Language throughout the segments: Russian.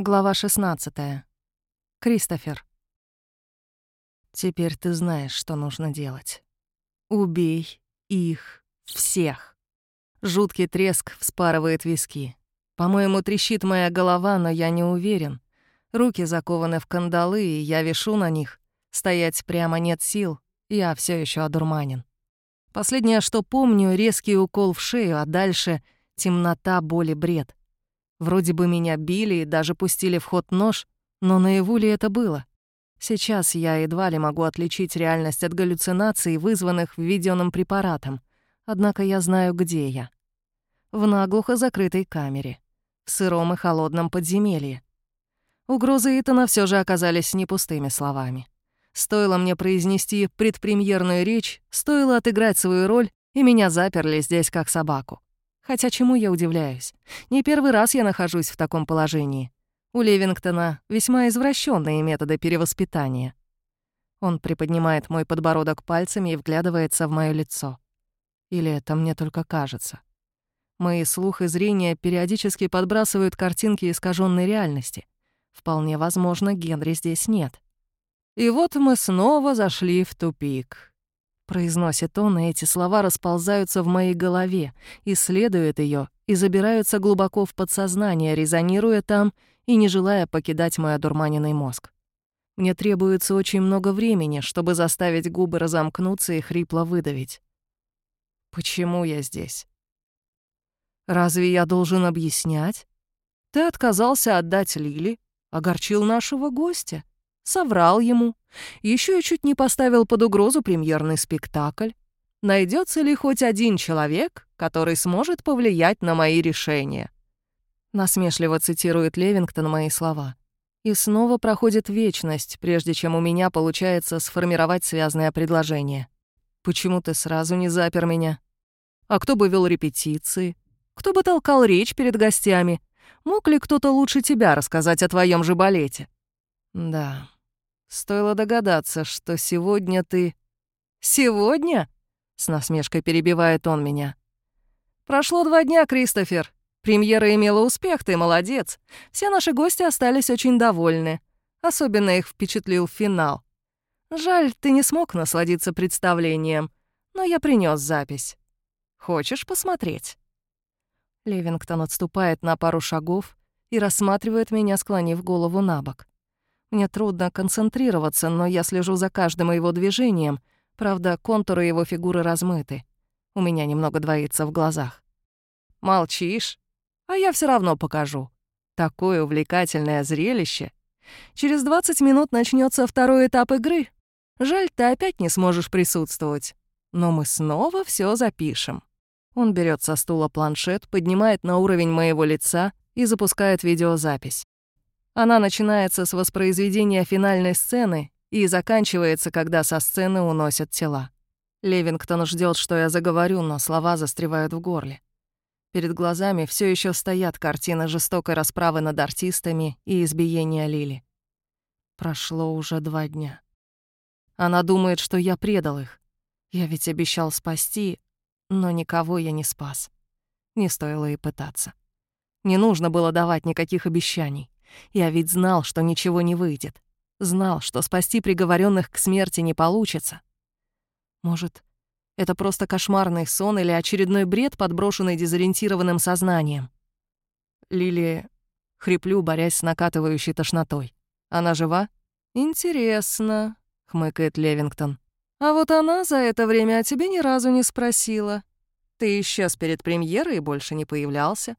Глава 16. Кристофер. Теперь ты знаешь, что нужно делать. Убей их всех. Жуткий треск вспарывает виски. По-моему, трещит моя голова, но я не уверен. Руки закованы в кандалы, и я вешу на них. Стоять прямо нет сил, я все еще одурманен. Последнее, что помню, резкий укол в шею, а дальше — темнота, боль и бред — Вроде бы меня били и даже пустили в ход нож, но наяву ли это было? Сейчас я едва ли могу отличить реальность от галлюцинаций, вызванных введенным препаратом. Однако я знаю, где я. В наглухо закрытой камере. В сыром и холодном подземелье. Угрозы Итана все же оказались не пустыми словами. Стоило мне произнести предпремьерную речь, стоило отыграть свою роль, и меня заперли здесь как собаку. Хотя чему я удивляюсь? Не первый раз я нахожусь в таком положении. У Левингтона весьма извращенные методы перевоспитания. Он приподнимает мой подбородок пальцами и вглядывается в моё лицо. Или это мне только кажется? Мои слух и зрение периодически подбрасывают картинки искаженной реальности. Вполне возможно, Генри здесь нет. И вот мы снова зашли в тупик. Произносит он, и эти слова расползаются в моей голове, исследуют ее и забираются глубоко в подсознание, резонируя там и не желая покидать мой одурманенный мозг. Мне требуется очень много времени, чтобы заставить губы разомкнуться и хрипло выдавить. Почему я здесь? Разве я должен объяснять? Ты отказался отдать Лили, огорчил нашего гостя соврал ему. Еще и чуть не поставил под угрозу премьерный спектакль. Найдется ли хоть один человек, который сможет повлиять на мои решения? Насмешливо цитирует Левингтон мои слова. И снова проходит вечность, прежде чем у меня получается сформировать связное предложение. Почему ты сразу не запер меня? А кто бы вел репетиции? Кто бы толкал речь перед гостями? Мог ли кто-то лучше тебя рассказать о твоем же балете? Да, Стоило догадаться, что сегодня ты... Сегодня? С насмешкой перебивает он меня. Прошло два дня, Кристофер. Премьера имела успех, ты молодец. Все наши гости остались очень довольны. Особенно их впечатлил финал. Жаль, ты не смог насладиться представлением, но я принес запись. Хочешь посмотреть?» Левингтон отступает на пару шагов и рассматривает меня, склонив голову на бок. Мне трудно концентрироваться, но я слежу за каждым его движением. Правда, контуры его фигуры размыты. У меня немного двоится в глазах. «Молчишь? А я все равно покажу. Такое увлекательное зрелище. Через 20 минут начнется второй этап игры. Жаль, ты опять не сможешь присутствовать. Но мы снова все запишем». Он берет со стула планшет, поднимает на уровень моего лица и запускает видеозапись. Она начинается с воспроизведения финальной сцены и заканчивается, когда со сцены уносят тела. Левингтон ждет, что я заговорю, но слова застревают в горле. Перед глазами все еще стоят картины жестокой расправы над артистами и избиения Лили. Прошло уже два дня. Она думает, что я предал их. Я ведь обещал спасти, но никого я не спас. Не стоило и пытаться. Не нужно было давать никаких обещаний. Я ведь знал, что ничего не выйдет. Знал, что спасти приговоренных к смерти не получится. Может, это просто кошмарный сон или очередной бред, подброшенный дезориентированным сознанием. Лили... Хриплю, борясь с накатывающей тошнотой. Она жива? Интересно, хмыкает Левингтон. А вот она за это время о тебе ни разу не спросила. Ты исчез перед премьерой и больше не появлялся.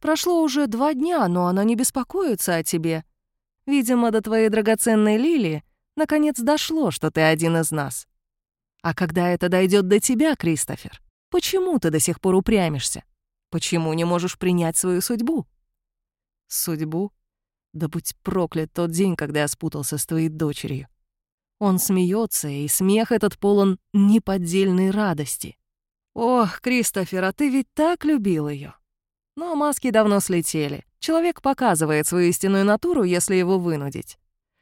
Прошло уже два дня, но она не беспокоится о тебе. Видимо, до твоей драгоценной Лили наконец дошло, что ты один из нас. А когда это дойдет до тебя, Кристофер, почему ты до сих пор упрямишься? Почему не можешь принять свою судьбу? Судьбу? Да будь проклят тот день, когда я спутался с твоей дочерью. Он смеется, и смех этот полон неподдельной радости. Ох, Кристофер, а ты ведь так любил ее. Но маски давно слетели. Человек показывает свою истинную натуру, если его вынудить.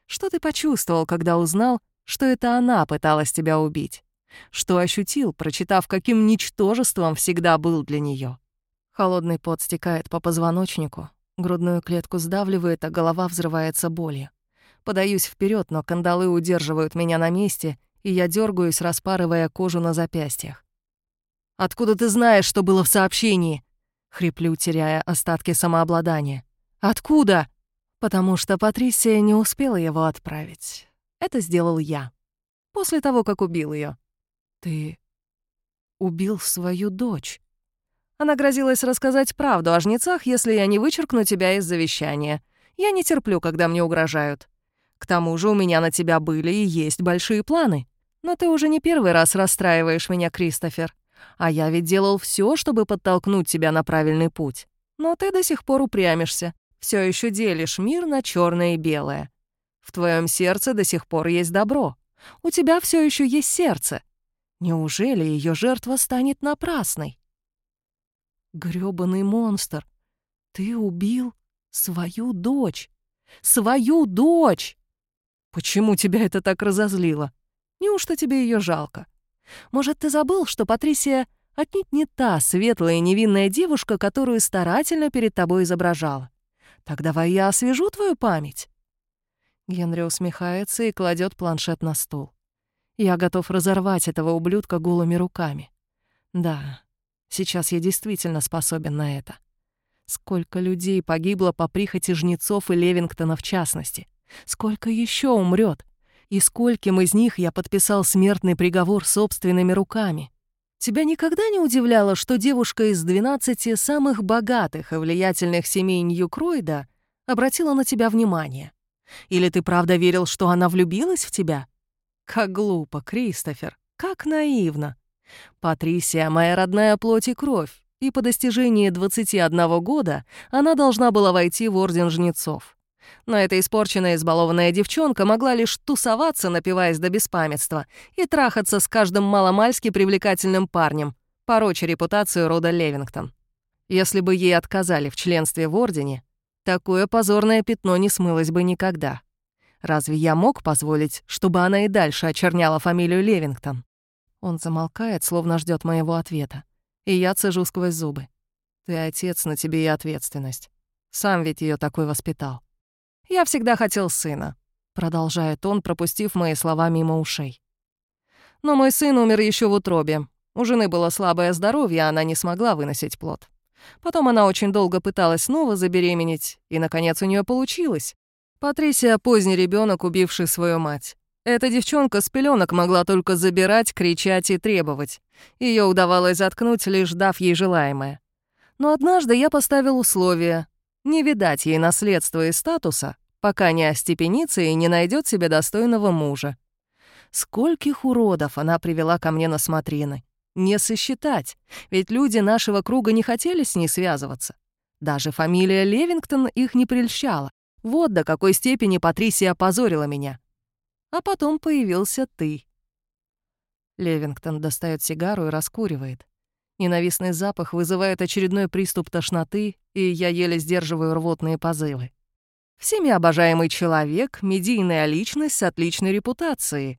Что ты почувствовал, когда узнал, что это она пыталась тебя убить? Что ощутил, прочитав, каким ничтожеством всегда был для нее? Холодный пот стекает по позвоночнику, Грудную клетку сдавливает, а голова взрывается болью. Подаюсь вперед, но кандалы удерживают меня на месте, и я дергаюсь, распарывая кожу на запястьях. «Откуда ты знаешь, что было в сообщении?» Хриплю, теряя остатки самообладания. «Откуда?» «Потому что Патрисия не успела его отправить. Это сделал я. После того, как убил ее. «Ты убил свою дочь?» Она грозилась рассказать правду о жнецах, если я не вычеркну тебя из завещания. Я не терплю, когда мне угрожают. К тому же у меня на тебя были и есть большие планы. Но ты уже не первый раз расстраиваешь меня, Кристофер. А я ведь делал все, чтобы подтолкнуть тебя на правильный путь. Но ты до сих пор упрямишься. Все еще делишь мир на черное и белое. В твоем сердце до сих пор есть добро. У тебя все еще есть сердце. Неужели ее жертва станет напрасной? Грёбаный монстр, ты убил свою дочь. Свою дочь! Почему тебя это так разозлило? Неужто тебе ее жалко? Может, ты забыл, что Патрисия отнюдь не та светлая и невинная девушка, которую старательно перед тобой изображала? Так давай я освежу твою память». Генри усмехается и кладет планшет на стол. Я готов разорвать этого ублюдка голыми руками. Да, сейчас я действительно способен на это. Сколько людей погибло по прихоти жнецов и Левингтона в частности? Сколько еще умрет? И скольким из них я подписал смертный приговор собственными руками. Тебя никогда не удивляло, что девушка из 12 самых богатых и влиятельных семей Нью-Кройда обратила на тебя внимание? Или ты правда верил, что она влюбилась в тебя? Как глупо, Кристофер, как наивно. Патрисия — моя родная плоть и кровь, и по достижении 21 года она должна была войти в Орден Жнецов. Но эта испорченная избалованная девчонка могла лишь тусоваться, напиваясь до беспамятства, и трахаться с каждым маломальски привлекательным парнем, пороча репутацию рода Левингтон. Если бы ей отказали в членстве в Ордене, такое позорное пятно не смылось бы никогда. Разве я мог позволить, чтобы она и дальше очерняла фамилию Левингтон? Он замолкает, словно ждет моего ответа. И я цежу сквозь зубы. Ты отец, на тебе и ответственность. Сам ведь ее такой воспитал. «Я всегда хотел сына», — продолжает он, пропустив мои слова мимо ушей. «Но мой сын умер еще в утробе. У жены было слабое здоровье, она не смогла выносить плод. Потом она очень долго пыталась снова забеременеть, и, наконец, у нее получилось. Патрисия — поздний ребенок, убивший свою мать. Эта девчонка с пеленок могла только забирать, кричать и требовать. Ее удавалось заткнуть, лишь дав ей желаемое. Но однажды я поставил условие — не видать ей наследства и статуса, пока не остепенится и не найдет себе достойного мужа. Скольких уродов она привела ко мне на смотрины. Не сосчитать, ведь люди нашего круга не хотели с ней связываться. Даже фамилия Левингтон их не прельщала. Вот до какой степени Патрисия опозорила меня. А потом появился ты. Левингтон достает сигару и раскуривает. Ненавистный запах вызывает очередной приступ тошноты, и я еле сдерживаю рвотные позывы. Всеми обожаемый человек, медийная личность с отличной репутацией,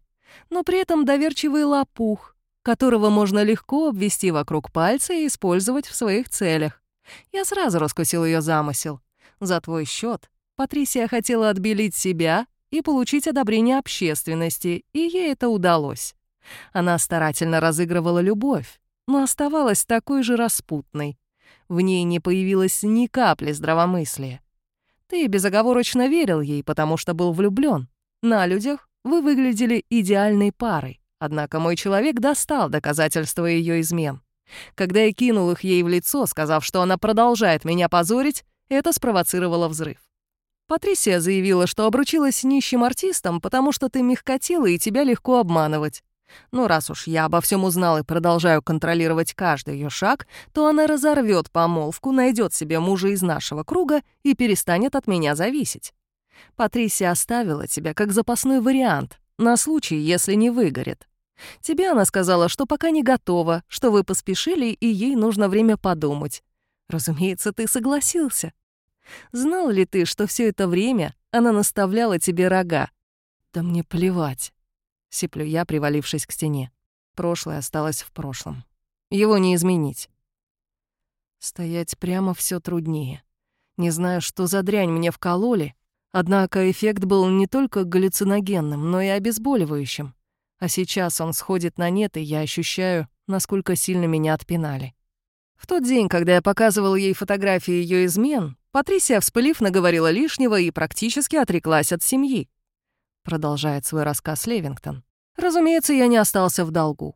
но при этом доверчивый лопух, которого можно легко обвести вокруг пальца и использовать в своих целях. Я сразу раскусил ее замысел. За твой счет Патрисия хотела отбелить себя и получить одобрение общественности, и ей это удалось. Она старательно разыгрывала любовь, но оставалась такой же распутной. В ней не появилось ни капли здравомыслия. Ты безоговорочно верил ей, потому что был влюблён. На людях вы выглядели идеальной парой. Однако мой человек достал доказательства её измен. Когда я кинул их ей в лицо, сказав, что она продолжает меня позорить, это спровоцировало взрыв. Патрисия заявила, что обручилась с нищим артистом, потому что ты мягкотела и тебя легко обманывать. Ну, раз уж я обо всем узнал и продолжаю контролировать каждый ее шаг, то она разорвет помолвку, найдет себе мужа из нашего круга и перестанет от меня зависеть. Патрисия оставила тебя как запасной вариант, на случай, если не выгорит. Тебе она сказала, что пока не готова, что вы поспешили, и ей нужно время подумать. Разумеется, ты согласился. Знал ли ты, что все это время она наставляла тебе рога? Да мне плевать. Сиплю я, привалившись к стене. Прошлое осталось в прошлом. Его не изменить. Стоять прямо все труднее. Не знаю, что за дрянь мне вкололи, однако эффект был не только галлюциногенным, но и обезболивающим. А сейчас он сходит на нет, и я ощущаю, насколько сильно меня отпинали. В тот день, когда я показывал ей фотографии ее измен, Патрисия, вспылив, наговорила лишнего и практически отреклась от семьи. Продолжает свой рассказ Левингтон. Разумеется, я не остался в долгу.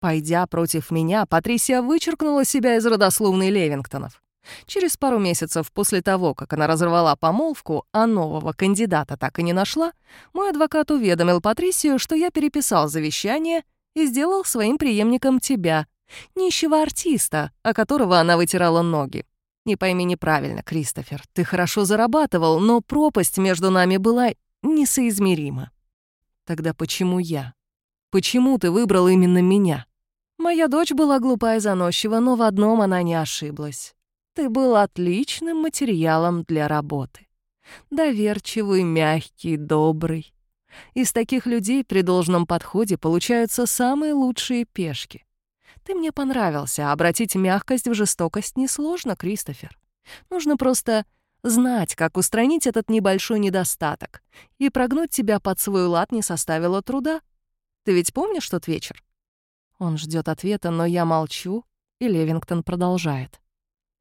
Пойдя против меня, Патрисия вычеркнула себя из родословной Левингтонов. Через пару месяцев после того, как она разорвала помолвку, а нового кандидата так и не нашла, мой адвокат уведомил Патрисию, что я переписал завещание и сделал своим преемником тебя, нищего артиста, о которого она вытирала ноги. Не пойми неправильно, Кристофер, ты хорошо зарабатывал, но пропасть между нами была несоизмерима. Тогда почему я? Почему ты выбрал именно меня? Моя дочь была глупа и заносчива, но в одном она не ошиблась. Ты был отличным материалом для работы. Доверчивый, мягкий, добрый. Из таких людей при должном подходе получаются самые лучшие пешки. Ты мне понравился, а обратить мягкость в жестокость несложно, Кристофер. Нужно просто знать, как устранить этот небольшой недостаток, и прогнуть тебя под свой лад не составило труда. Ты ведь помнишь тот вечер? Он ждет ответа, но я молчу, и Левингтон продолжает.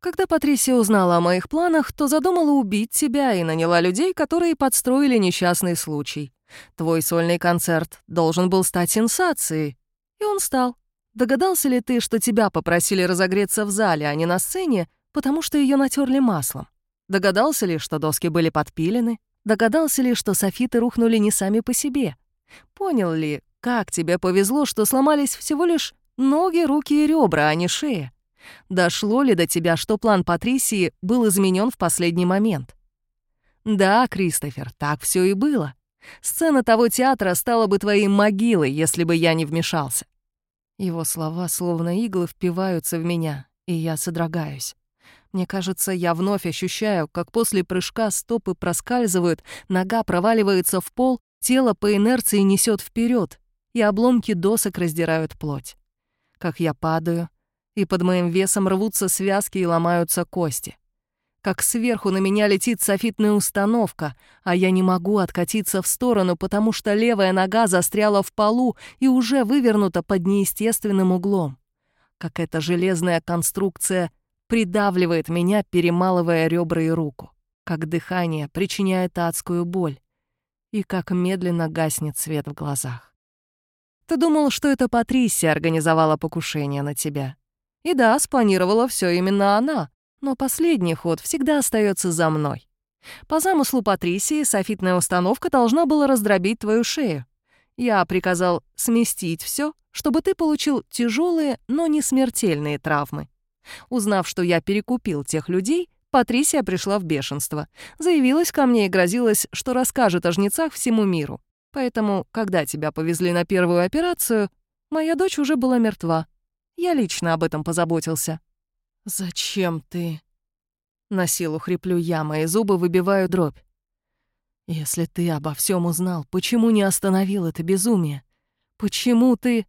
Когда Патрисия узнала о моих планах, то задумала убить тебя и наняла людей, которые подстроили несчастный случай. Твой сольный концерт должен был стать сенсацией. И он стал. Догадался ли ты, что тебя попросили разогреться в зале, а не на сцене, потому что ее натерли маслом? Догадался ли, что доски были подпилены? Догадался ли, что софиты рухнули не сами по себе? Понял ли, как тебе повезло, что сломались всего лишь ноги, руки и ребра, а не шея? Дошло ли до тебя, что план Патрисии был изменен в последний момент? Да, Кристофер, так все и было. Сцена того театра стала бы твоей могилой, если бы я не вмешался. Его слова словно иглы впиваются в меня, и я содрогаюсь. Мне кажется, я вновь ощущаю, как после прыжка стопы проскальзывают, нога проваливается в пол, тело по инерции несет вперед, и обломки досок раздирают плоть. Как я падаю, и под моим весом рвутся связки и ломаются кости. Как сверху на меня летит софитная установка, а я не могу откатиться в сторону, потому что левая нога застряла в полу и уже вывернута под неестественным углом. Как эта железная конструкция придавливает меня, перемалывая ребра и руку. Как дыхание причиняет адскую боль. И как медленно гаснет свет в глазах. Ты думал, что это Патрисия организовала покушение на тебя. И да, спланировала все именно она, но последний ход всегда остается за мной. По замыслу Патрисии, софитная установка должна была раздробить твою шею. Я приказал сместить все, чтобы ты получил тяжелые, но не смертельные травмы. Узнав, что я перекупил тех людей, Патрисия пришла в бешенство, заявилась ко мне и грозилась, что расскажет о жнецах всему миру. Поэтому, когда тебя повезли на первую операцию, моя дочь уже была мертва. Я лично об этом позаботился». «Зачем ты?» На силу хриплю я, мои зубы выбиваю дробь. «Если ты обо всем узнал, почему не остановил это безумие? Почему ты...»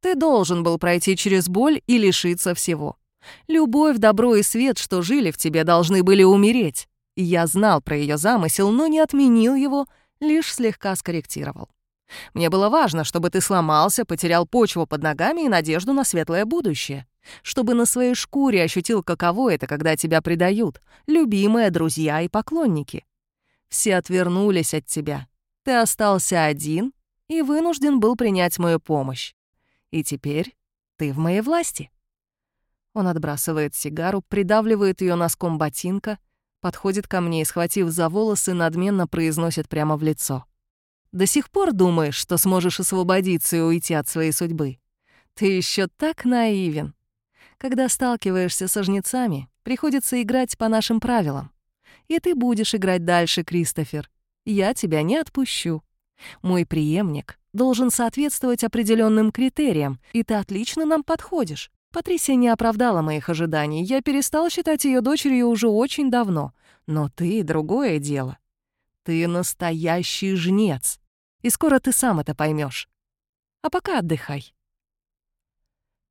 «Ты должен был пройти через боль и лишиться всего. Любовь, добро и свет, что жили в тебе, должны были умереть. Я знал про ее замысел, но не отменил его, лишь слегка скорректировал. Мне было важно, чтобы ты сломался, потерял почву под ногами и надежду на светлое будущее. Чтобы на своей шкуре ощутил, каково это, когда тебя предают, любимые, друзья и поклонники. Все отвернулись от тебя. Ты остался один и вынужден был принять мою помощь. И теперь ты в моей власти. Он отбрасывает сигару, придавливает ее носком ботинка, подходит ко мне и, схватив за волосы, надменно произносит прямо в лицо. До сих пор думаешь, что сможешь освободиться и уйти от своей судьбы? Ты еще так наивен. Когда сталкиваешься со жнецами, приходится играть по нашим правилам. И ты будешь играть дальше, Кристофер. Я тебя не отпущу. Мой преемник должен соответствовать определенным критериям, и ты отлично нам подходишь. Патрисия не оправдала моих ожиданий. Я перестал считать ее дочерью уже очень давно. Но ты — другое дело. Ты настоящий жнец. И скоро ты сам это поймешь. А пока отдыхай.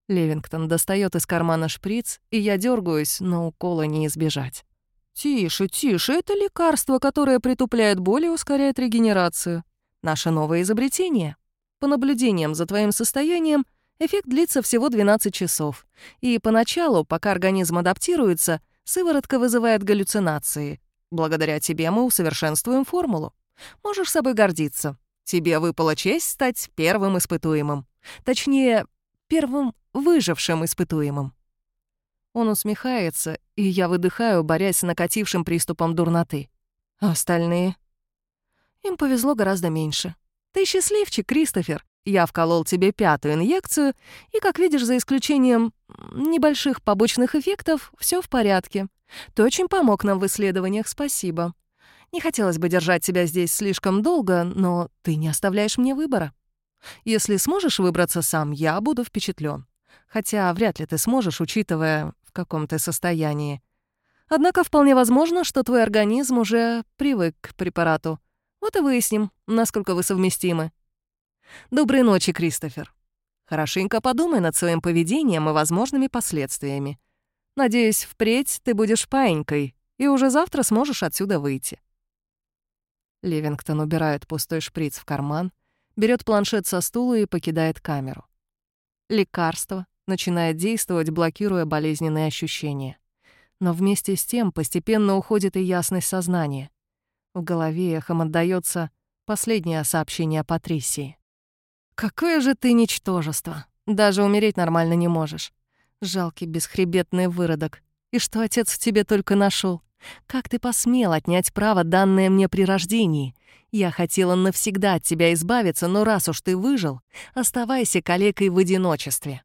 Левингтон достает из кармана шприц, и я дергаюсь, но укола не избежать. «Тише, тише, это лекарство, которое притупляет боль и ускоряет регенерацию. Наше новое изобретение. По наблюдениям за твоим состоянием, эффект длится всего 12 часов. И поначалу, пока организм адаптируется, сыворотка вызывает галлюцинации. Благодаря тебе мы усовершенствуем формулу. Можешь собой гордиться. Тебе выпала честь стать первым испытуемым. Точнее, первым выжившим испытуемым. Он усмехается, и я выдыхаю, борясь с накатившим приступом дурноты. А остальные? Им повезло гораздо меньше. Ты счастливчик, Кристофер. Я вколол тебе пятую инъекцию, и, как видишь, за исключением небольших побочных эффектов, все в порядке. Ты очень помог нам в исследованиях, спасибо. Не хотелось бы держать тебя здесь слишком долго, но ты не оставляешь мне выбора. Если сможешь выбраться сам, я буду впечатлен. Хотя вряд ли ты сможешь, учитывая, каком ты состоянии. Однако вполне возможно, что твой организм уже привык к препарату. Вот и выясним, насколько вы совместимы. Доброй ночи, Кристофер. Хорошенько подумай над своим поведением и возможными последствиями. Надеюсь, впредь ты будешь паинькой и уже завтра сможешь отсюда выйти. Ливингтон убирает пустой шприц в карман, берет планшет со стула и покидает камеру. Лекарство, начинает действовать, блокируя болезненные ощущения. Но вместе с тем постепенно уходит и ясность сознания. В голове эхом отдаётся последнее сообщение Патрисии. «Какое же ты ничтожество! Даже умереть нормально не можешь. Жалкий бесхребетный выродок. И что отец в тебе только нашел? Как ты посмел отнять право, данное мне при рождении? Я хотела навсегда от тебя избавиться, но раз уж ты выжил, оставайся калекой в одиночестве.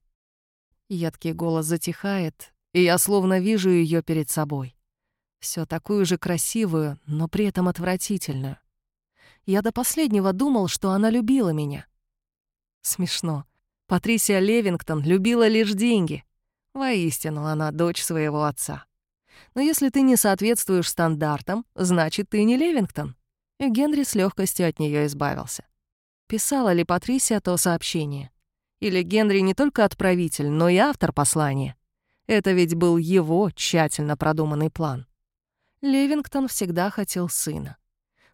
Едкий голос затихает, и я словно вижу ее перед собой. Все такую же красивую, но при этом отвратительную. Я до последнего думал, что она любила меня. Смешно. Патрисия Левингтон любила лишь деньги. Воистину, она дочь своего отца. Но если ты не соответствуешь стандартам, значит, ты не Левингтон. И Генри с легкостью от нее избавился. Писала ли Патрисия то сообщение? Или Генри не только отправитель, но и автор послания. Это ведь был его тщательно продуманный план. Левингтон всегда хотел сына.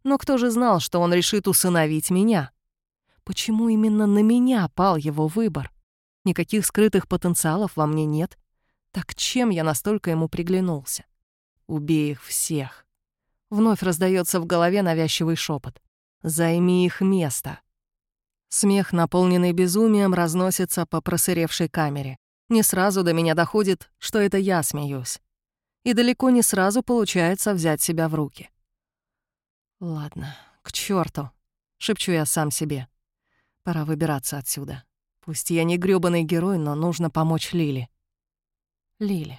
Но кто же знал, что он решит усыновить меня? Почему именно на меня пал его выбор? Никаких скрытых потенциалов во мне нет. Так чем я настолько ему приглянулся? Убей их всех. Вновь раздается в голове навязчивый шепот. Займи их место. Смех, наполненный безумием, разносится по просыревшей камере. Не сразу до меня доходит, что это я смеюсь. И далеко не сразу получается взять себя в руки. «Ладно, к черту, шепчу я сам себе. «Пора выбираться отсюда. Пусть я не грёбаный герой, но нужно помочь Лили». Лили.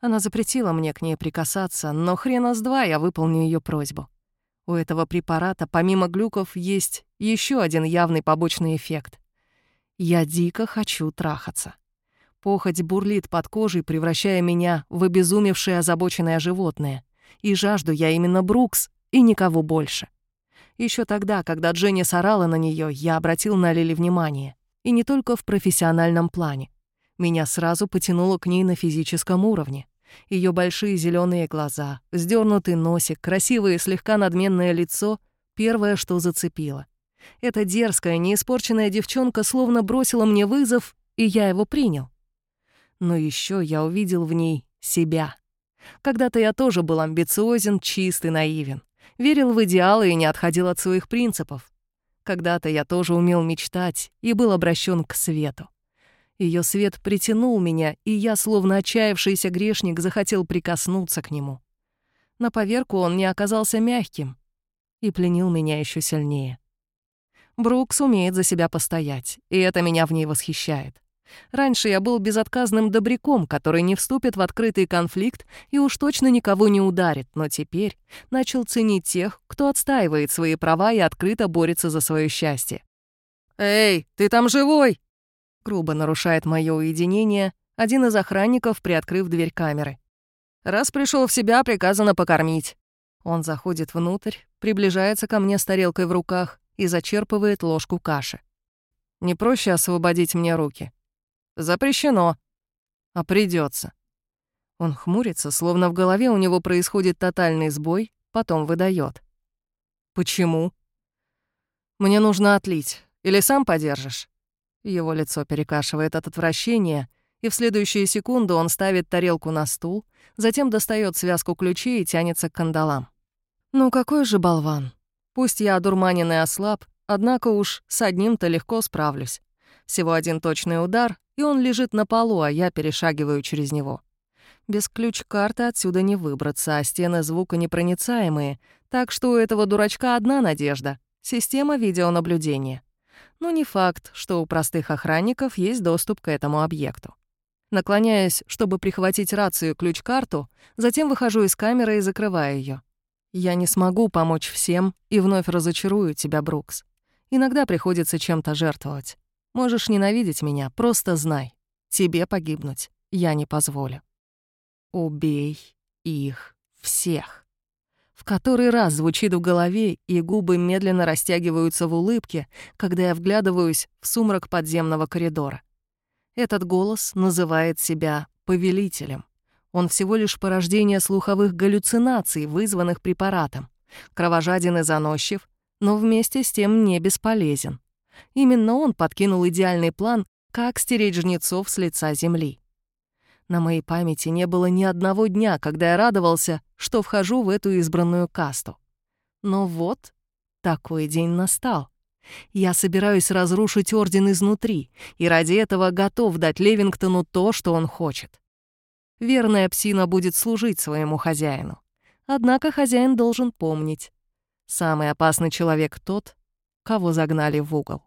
Она запретила мне к ней прикасаться, но хрена с два я выполню ее просьбу. У этого препарата, помимо глюков, есть еще один явный побочный эффект. Я дико хочу трахаться. Похоть бурлит под кожей, превращая меня в обезумевшее озабоченное животное. И жажду я именно Брукс и никого больше. Еще тогда, когда Дженни сорала на нее, я обратил на Лили внимание. И не только в профессиональном плане. Меня сразу потянуло к ней на физическом уровне. Ее большие зеленые глаза, вздернутый носик, красивое и слегка надменное лицо — первое, что зацепило. Эта дерзкая, неиспорченная девчонка словно бросила мне вызов, и я его принял. Но еще я увидел в ней себя. Когда-то я тоже был амбициозен, чист и наивен. Верил в идеалы и не отходил от своих принципов. Когда-то я тоже умел мечтать и был обращен к свету. Ее свет притянул меня, и я, словно отчаявшийся грешник, захотел прикоснуться к нему. На поверку он не оказался мягким и пленил меня еще сильнее. Брукс умеет за себя постоять, и это меня в ней восхищает. Раньше я был безотказным добряком, который не вступит в открытый конфликт и уж точно никого не ударит, но теперь начал ценить тех, кто отстаивает свои права и открыто борется за свое счастье. «Эй, ты там живой?» Грубо нарушает мое уединение один из охранников, приоткрыв дверь камеры. «Раз пришел в себя, приказано покормить». Он заходит внутрь, приближается ко мне с тарелкой в руках и зачерпывает ложку каши. «Не проще освободить мне руки?» «Запрещено». «А придется. Он хмурится, словно в голове у него происходит тотальный сбой, потом выдает. «Почему?» «Мне нужно отлить. Или сам подержишь?» Его лицо перекашивает от отвращения, и в следующую секунду он ставит тарелку на стул, затем достает связку ключей и тянется к кандалам. «Ну какой же болван? Пусть я одурманен ослаб, однако уж с одним-то легко справлюсь. Всего один точный удар, и он лежит на полу, а я перешагиваю через него. Без ключ-карты отсюда не выбраться, а стены звуконепроницаемые, так что у этого дурачка одна надежда — система видеонаблюдения. Но не факт, что у простых охранников есть доступ к этому объекту. Наклоняюсь, чтобы прихватить рацию ключ-карту, затем выхожу из камеры и закрываю ее. Я не смогу помочь всем и вновь разочарую тебя, Брукс. Иногда приходится чем-то жертвовать. Можешь ненавидеть меня, просто знай. Тебе погибнуть я не позволю. «Убей их всех». В который раз звучит в голове, и губы медленно растягиваются в улыбке, когда я вглядываюсь в сумрак подземного коридора. Этот голос называет себя повелителем. Он всего лишь порождение слуховых галлюцинаций, вызванных препаратом. Кровожаден и заносчив, но вместе с тем не бесполезен. Именно он подкинул идеальный план, как стереть жнецов с лица земли. На моей памяти не было ни одного дня, когда я радовался, что вхожу в эту избранную касту. Но вот такой день настал. Я собираюсь разрушить Орден изнутри, и ради этого готов дать Левингтону то, что он хочет. Верная псина будет служить своему хозяину. Однако хозяин должен помнить. Самый опасный человек тот, кого загнали в угол.